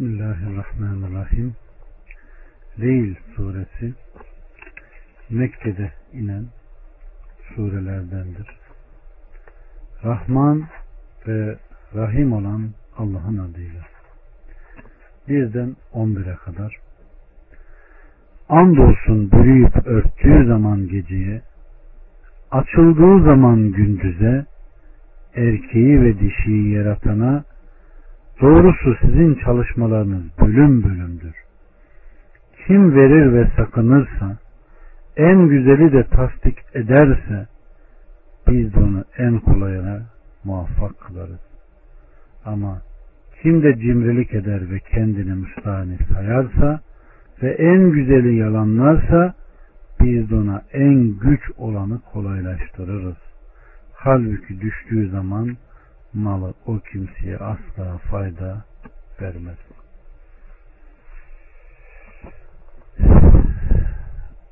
Bismillahirrahmanirrahim. Leyl suresi Mekke'de inen surelerdendir. Rahman ve Rahim olan Allah'ın adıyla. Birden 11'e kadar. Andolsun bürüyüp örttüğü zaman geceye, açıldığı zaman gündüze, erkeği ve dişiyi yaratana, doğrusu sizin çalışmalarınız bölüm bölümdür. Kim verir ve sakınırsa, en güzeli de tasdik ederse, biz de onu en kolayına muvaffak kılarız. Ama kim de cimrilik eder ve kendini müstahni sayarsa ve en güzeli yalanlarsa biz de ona en güç olanı kolaylaştırırız. Halbuki düştüğü zaman malı o kimseye asla fayda vermez.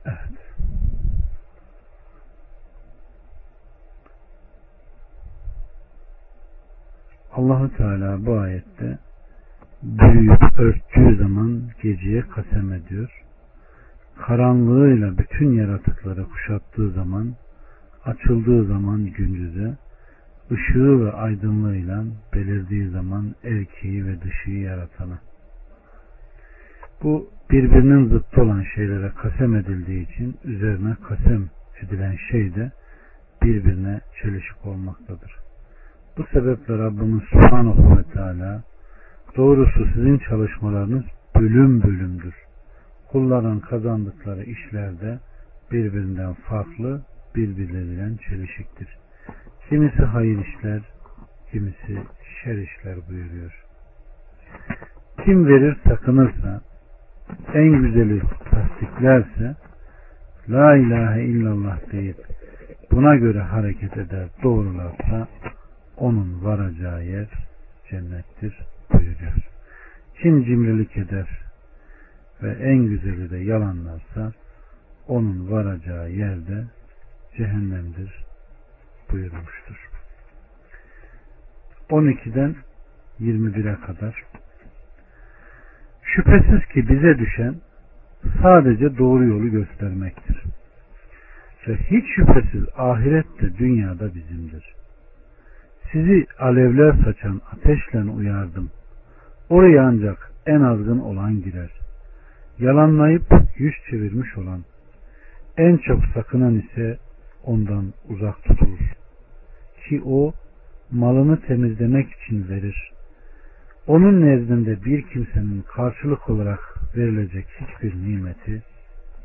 Evet. Allahu Teala bu ayette büyüyüp örttüğü zaman geceye kasem ediyor. Karanlığıyla bütün yaratıkları kuşattığı zaman, açıldığı zaman gündüze, ışığı ve aydınlığıyla belirdiği zaman erkeği ve dışıyı yaratana. Bu birbirinin zıttı olan şeylere kasem edildiği için üzerine kasem edilen şey de birbirine çelişik olmaktadır. Bu sebeple Rabbimiz Subhanahu ve Teala doğrusu sizin çalışmalarınız bölüm bölümdür. Kulların kazandıkları işlerde birbirinden farklı, birbirleriyle çelişiktir. Kimisi hayır işler, kimisi şer işler buyuruyor. Kim verir sakınırsa, en güzeli tasdiklerse, La ilahe illallah deyip buna göre hareket eder doğrularsa onun varacağı yer cennettir buyuruyor. Kim cimrilik eder ve en güzeli de yalanlarsa onun varacağı yerde cehennemdir buyurmuştur. 12'den 21'e kadar Şüphesiz ki bize düşen sadece doğru yolu göstermektir. Ve hiç şüphesiz ahirette dünyada bizimdir. Sizi alevler saçan ateşle uyardım. Oraya ancak en azgın olan girer. Yalanlayıp yüz çevirmiş olan, en çok sakınan ise ondan uzak tutulur. Ki o malını temizlemek için verir. Onun nezdinde bir kimsenin karşılık olarak verilecek hiçbir nimeti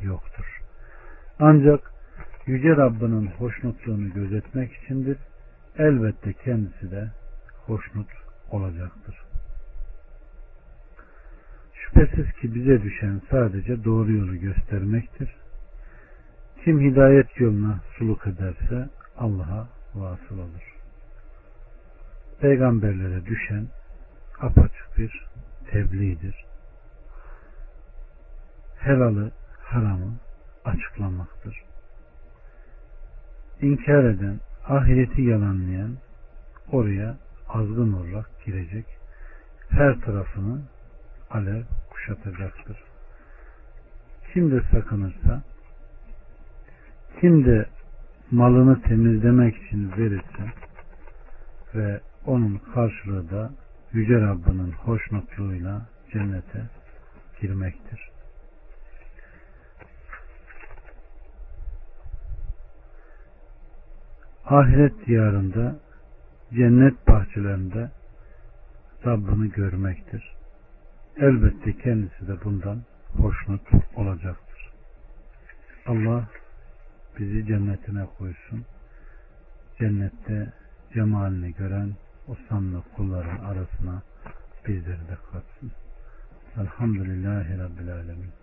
yoktur. Ancak Yüce Rabbinin hoşnutluğunu gözetmek içindir. Elbette kendisi de hoşnut olacaktır. Şüphesiz ki bize düşen sadece doğru yolu göstermektir. Kim hidayet yoluna suluk ederse Allah'a vasıl olur. Peygamberlere düşen apaçık bir tebliğdir. Helalı, haramı açıklamaktır. İnkar eden, ahireti yalanlayan oraya azgın olarak girecek. Her tarafını alev kuşatacaktır. Kim de sakınırsa kim de malını temizlemek için verirse ve onun karşılığı da Yüce Rabbinin hoşnutluğuyla cennete girmektir. Ahiret diyarında cennet bahçelerinde Rabbini görmektir. Elbette kendisi de bundan hoşnut olacaktır. Allah bizi cennetine koysun. Cennette cemalini gören o sanlı kulların arasına bizleri de katsın. Elhamdülillahi Rabbil Alemin.